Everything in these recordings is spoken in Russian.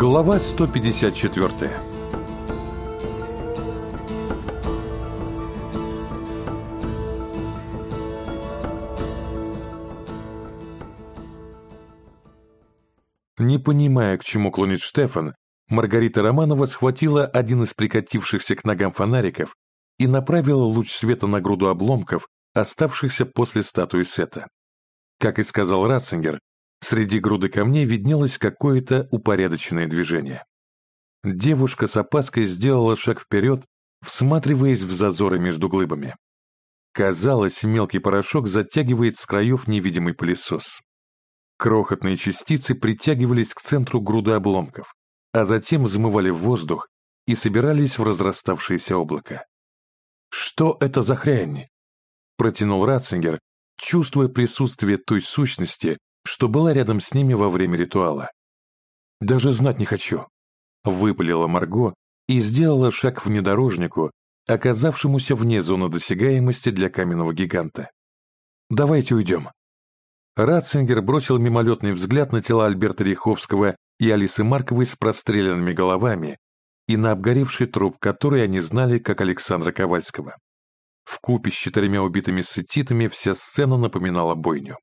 Глава 154 Не понимая, к чему клонит Штефан, Маргарита Романова схватила один из прикатившихся к ногам фонариков и направила луч света на груду обломков, оставшихся после статуи Сета. Как и сказал Ратцингер, Среди груды камней виднелось какое-то упорядоченное движение. Девушка с опаской сделала шаг вперед, всматриваясь в зазоры между глыбами. Казалось, мелкий порошок затягивает с краев невидимый пылесос. Крохотные частицы притягивались к центру груды обломков, а затем взмывали в воздух и собирались в разраставшееся облако. «Что это за хрень?» — протянул Ратцингер, чувствуя присутствие той сущности, что была рядом с ними во время ритуала. «Даже знать не хочу», — выпалила Марго и сделала шаг к внедорожнику, оказавшемуся вне зоны досягаемости для каменного гиганта. «Давайте уйдем». Ратцингер бросил мимолетный взгляд на тела Альберта Риховского и Алисы Марковой с простреленными головами и на обгоревший труп, который они знали как Александра Ковальского. В купе с четырьмя убитыми сетитами вся сцена напоминала бойню.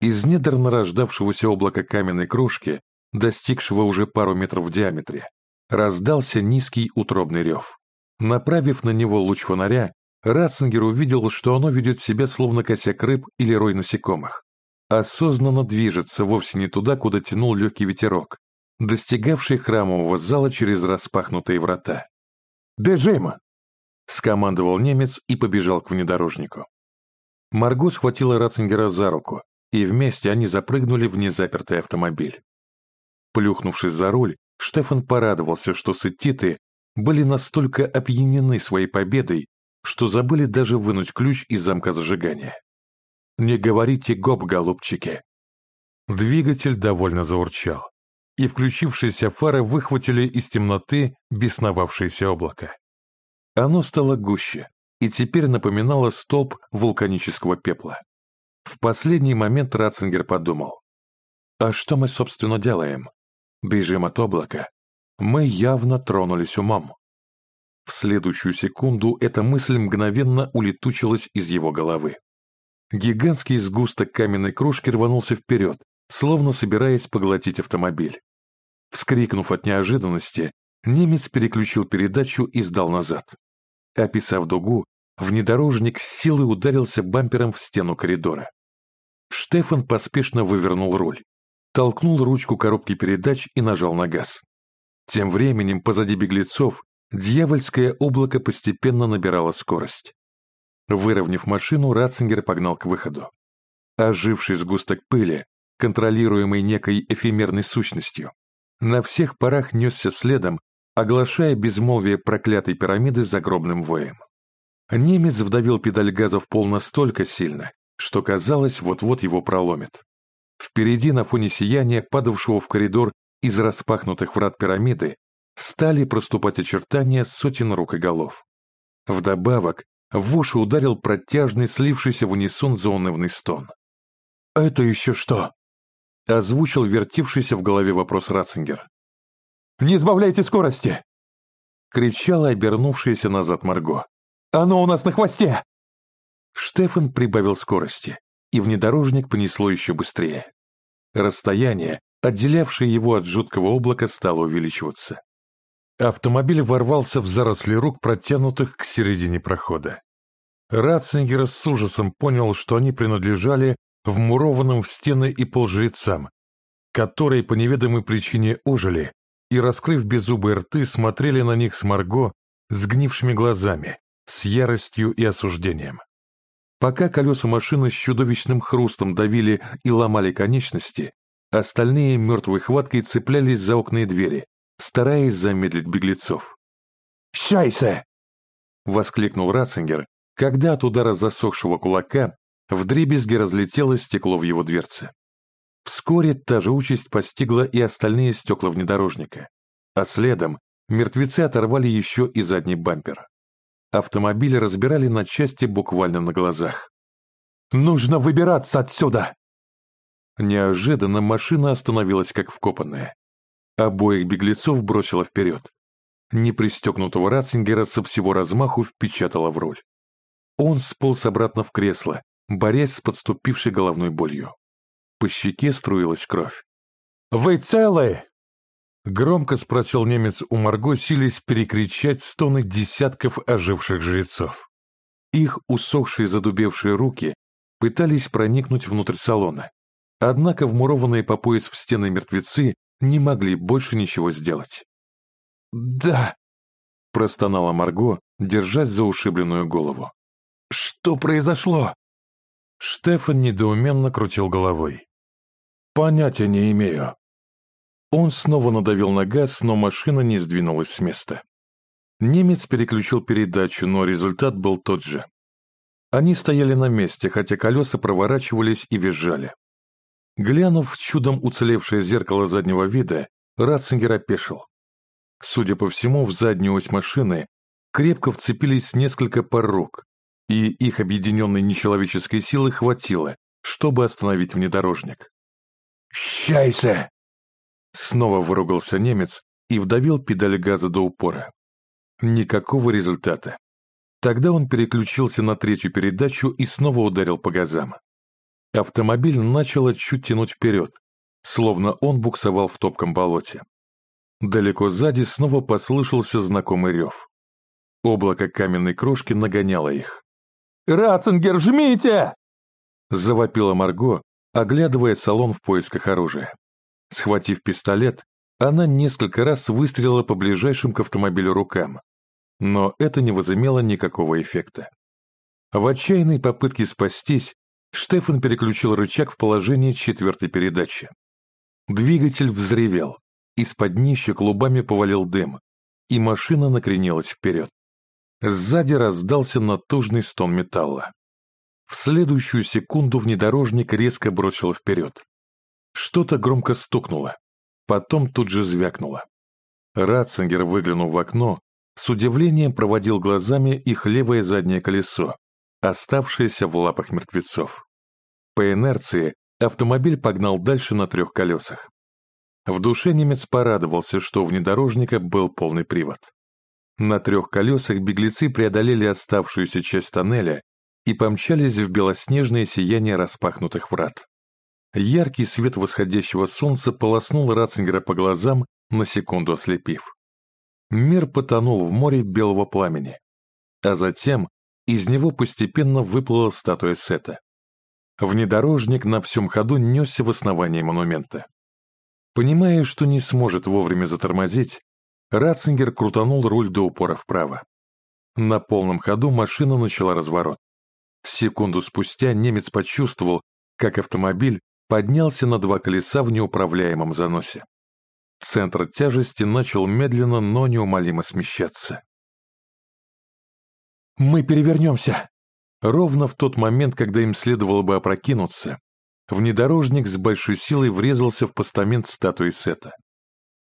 Из недр нарождавшегося облака каменной крошки, достигшего уже пару метров в диаметре, раздался низкий утробный рев. Направив на него луч фонаря, Ратцингер увидел, что оно ведет себя словно косяк рыб или рой насекомых. Осознанно движется вовсе не туда, куда тянул легкий ветерок, достигавший храмового зала через распахнутые врата. «Дежема!» — скомандовал немец и побежал к внедорожнику. Марго схватила Ратцингера за руку, и вместе они запрыгнули в незапертый автомобиль. Плюхнувшись за руль, Штефан порадовался, что сеттиты были настолько опьянены своей победой, что забыли даже вынуть ключ из замка зажигания. «Не говорите гоп, голубчики!» Двигатель довольно заурчал, и включившиеся фары выхватили из темноты бесновавшееся облако. Оно стало гуще и теперь напоминало столб вулканического пепла. В последний момент Ратцингер подумал. «А что мы, собственно, делаем? Бежим от облака. Мы явно тронулись умом». В следующую секунду эта мысль мгновенно улетучилась из его головы. Гигантский сгусток каменной кружки рванулся вперед, словно собираясь поглотить автомобиль. Вскрикнув от неожиданности, немец переключил передачу и сдал назад. Описав дугу, внедорожник с силой ударился бампером в стену коридора. Штефан поспешно вывернул руль, толкнул ручку коробки передач и нажал на газ. Тем временем позади беглецов дьявольское облако постепенно набирало скорость. Выровняв машину, Ратцингер погнал к выходу. Оживший сгусток пыли, контролируемый некой эфемерной сущностью, на всех парах несся следом, оглашая безмолвие проклятой пирамиды загробным воем. Немец вдавил педаль газа в пол настолько сильно, что казалось, вот-вот его проломит. Впереди на фоне сияния, падавшего в коридор из распахнутых врат пирамиды, стали проступать очертания сотен рук и голов. Вдобавок, в уши ударил протяжный, слившийся в унисон зонывный стон. «Это еще что?» — озвучил вертившийся в голове вопрос Ратцингер. «Не избавляйте скорости!» — кричала обернувшаяся назад Марго. «Оно у нас на хвосте!» Штефан прибавил скорости, и внедорожник понесло еще быстрее. Расстояние, отделявшее его от жуткого облака, стало увеличиваться. Автомобиль ворвался в заросли рук, протянутых к середине прохода. Ратцингер с ужасом понял, что они принадлежали вмурованным в стены и пол жрецам, которые по неведомой причине ожили и, раскрыв беззубые рты, смотрели на них с Марго сгнившими глазами, с яростью и осуждением. Пока колеса машины с чудовищным хрустом давили и ломали конечности, остальные мертвой хваткой цеплялись за окна и двери, стараясь замедлить беглецов. «Шайсе!» — воскликнул Ратцингер, когда от удара засохшего кулака вдребезги разлетелось стекло в его дверце. Вскоре та же участь постигла и остальные стекла внедорожника, а следом мертвецы оторвали еще и задний бампер. Автомобиль разбирали на части буквально на глазах. «Нужно выбираться отсюда!» Неожиданно машина остановилась как вкопанная. Обоих беглецов бросило вперед. Непристегнутого Ратцингера со всего размаху впечатало в руль. Он сполз обратно в кресло, борясь с подступившей головной болью. По щеке струилась кровь. «Вы целы?» Громко спросил немец у Марго, силясь перекричать стоны десятков оживших жрецов. Их усохшие задубевшие руки пытались проникнуть внутрь салона. Однако вмурованные по пояс в стены мертвецы не могли больше ничего сделать. «Да», — простонала Марго, держась за ушибленную голову. «Что произошло?» Штефан недоуменно крутил головой. «Понятия не имею». Он снова надавил на газ, но машина не сдвинулась с места. Немец переключил передачу, но результат был тот же. Они стояли на месте, хотя колеса проворачивались и визжали. Глянув в чудом уцелевшее зеркало заднего вида, Ратцингер опешил. Судя по всему, в заднюю ось машины крепко вцепились несколько пар рук, и их объединенной нечеловеческой силы хватило, чтобы остановить внедорожник. «Счайся!» Снова выругался немец и вдавил педаль газа до упора. Никакого результата. Тогда он переключился на третью передачу и снова ударил по газам. Автомобиль начал чуть тянуть вперед, словно он буксовал в топком болоте. Далеко сзади снова послышался знакомый рев. Облако каменной крошки нагоняло их. «Ратцингер, жмите!» Завопила Марго, оглядывая салон в поисках оружия. Схватив пистолет, она несколько раз выстрелила по ближайшим к автомобилю рукам, но это не возымело никакого эффекта. В отчаянной попытке спастись, Штефан переключил рычаг в положение четвертой передачи. Двигатель взревел, из-под днища клубами повалил дым, и машина накренилась вперед. Сзади раздался натужный стон металла. В следующую секунду внедорожник резко бросил вперед. Что-то громко стукнуло, потом тут же звякнуло. Ратцингер, выглянув в окно, с удивлением проводил глазами их левое заднее колесо, оставшееся в лапах мертвецов. По инерции автомобиль погнал дальше на трех колесах. В душе немец порадовался, что у внедорожника был полный привод. На трех колесах беглецы преодолели оставшуюся часть тоннеля и помчались в белоснежное сияние распахнутых врат. Яркий свет восходящего солнца полоснул Ратцингера по глазам, на секунду ослепив. Мир потонул в море белого пламени, а затем из него постепенно выплыла статуя Сета. Внедорожник на всем ходу несся в основании монумента. Понимая, что не сможет вовремя затормозить, Ратцингер крутанул руль до упора вправо. На полном ходу машина начала разворот. Секунду спустя немец почувствовал, как автомобиль поднялся на два колеса в неуправляемом заносе. Центр тяжести начал медленно, но неумолимо смещаться. «Мы перевернемся!» Ровно в тот момент, когда им следовало бы опрокинуться, внедорожник с большой силой врезался в постамент статуи Сета.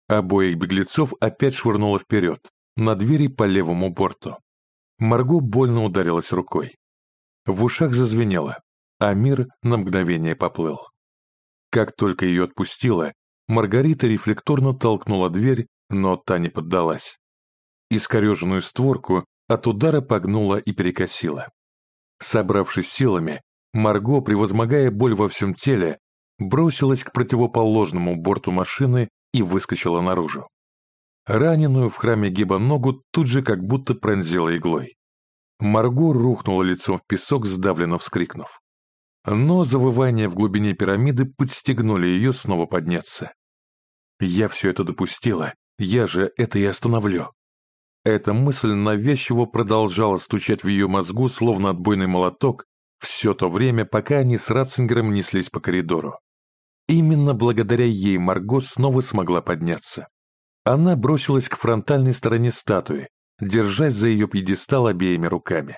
Обоих беглецов опять швырнуло вперед, на двери по левому борту. Марго больно ударилась рукой. В ушах зазвенело, а мир на мгновение поплыл. Как только ее отпустило, Маргарита рефлекторно толкнула дверь, но та не поддалась. Искореженную створку от удара погнула и перекосила. Собравшись силами, Марго, превозмогая боль во всем теле, бросилась к противоположному борту машины и выскочила наружу. Раненую в храме Геба ногу тут же как будто пронзила иглой. Марго рухнула лицом в песок, сдавленно вскрикнув. Но завывания в глубине пирамиды подстегнули ее снова подняться. «Я все это допустила, я же это и остановлю». Эта мысль навязчиво продолжала стучать в ее мозгу, словно отбойный молоток, все то время, пока они с Ратцингером неслись по коридору. Именно благодаря ей Марго снова смогла подняться. Она бросилась к фронтальной стороне статуи, держась за ее пьедестал обеими руками.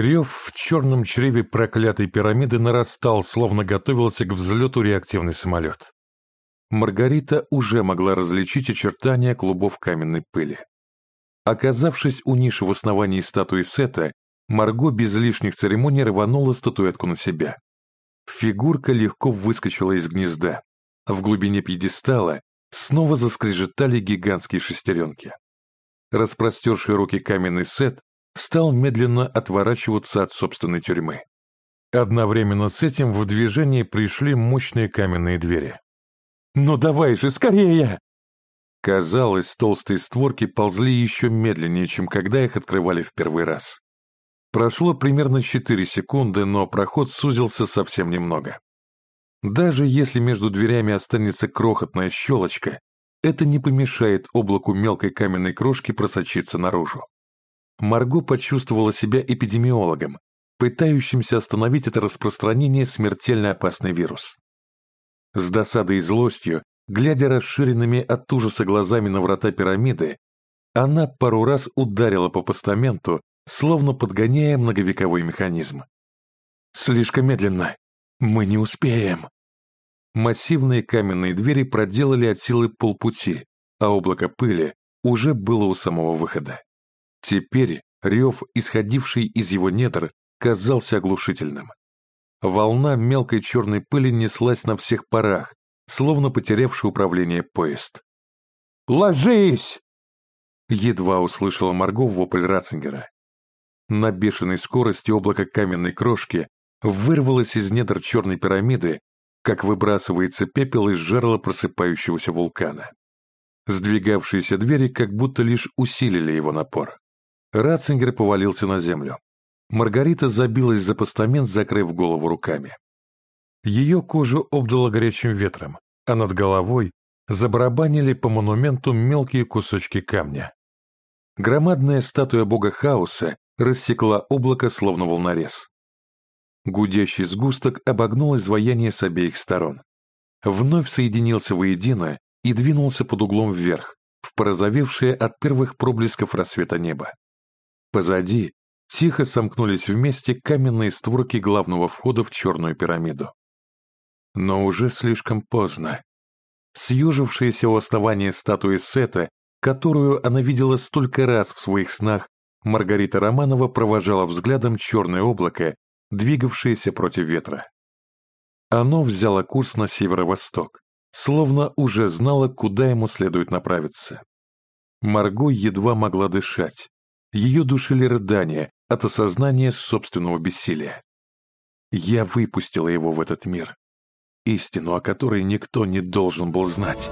Рев в черном чреве проклятой пирамиды нарастал, словно готовился к взлету реактивный самолет. Маргарита уже могла различить очертания клубов каменной пыли. Оказавшись у ниши в основании статуи Сета, Марго без лишних церемоний рванула статуэтку на себя. Фигурка легко выскочила из гнезда. В глубине пьедестала снова заскрежетали гигантские шестеренки. Распростерший руки каменный сет стал медленно отворачиваться от собственной тюрьмы. Одновременно с этим в движение пришли мощные каменные двери. «Ну давай же, скорее!» Казалось, толстые створки ползли еще медленнее, чем когда их открывали в первый раз. Прошло примерно 4 секунды, но проход сузился совсем немного. Даже если между дверями останется крохотная щелочка, это не помешает облаку мелкой каменной крошки просочиться наружу. Марго почувствовала себя эпидемиологом, пытающимся остановить это распространение смертельно опасный вирус. С досадой и злостью, глядя расширенными от ужаса глазами на врата пирамиды, она пару раз ударила по постаменту, словно подгоняя многовековой механизм. «Слишком медленно. Мы не успеем». Массивные каменные двери проделали от силы полпути, а облако пыли уже было у самого выхода. Теперь рев, исходивший из его недр, казался оглушительным. Волна мелкой черной пыли неслась на всех парах, словно потерявший управление поезд. «Ложись!» Едва услышала Марго вопль Ратцингера. На бешеной скорости облако каменной крошки вырвалось из недр черной пирамиды, как выбрасывается пепел из жерла просыпающегося вулкана. Сдвигавшиеся двери как будто лишь усилили его напор. Ратцингер повалился на землю. Маргарита забилась за постамент, закрыв голову руками. Ее кожу обдало горячим ветром, а над головой забарабанили по монументу мелкие кусочки камня. Громадная статуя бога хаоса рассекла облако, словно волнорез. Гудящий сгусток обогнул изваяние с обеих сторон. Вновь соединился воедино и двинулся под углом вверх, в порозовевшее от первых проблесков рассвета неба. Позади тихо сомкнулись вместе каменные створки главного входа в черную пирамиду. Но уже слишком поздно. Съежившаяся у основания статуи Сета, которую она видела столько раз в своих снах, Маргарита Романова провожала взглядом черное облако, двигавшееся против ветра. Оно взяло курс на северо-восток, словно уже знало, куда ему следует направиться. Марго едва могла дышать, ее душили рыдания от осознания собственного бессилия. Я выпустила его в этот мир, истину о которой никто не должен был знать.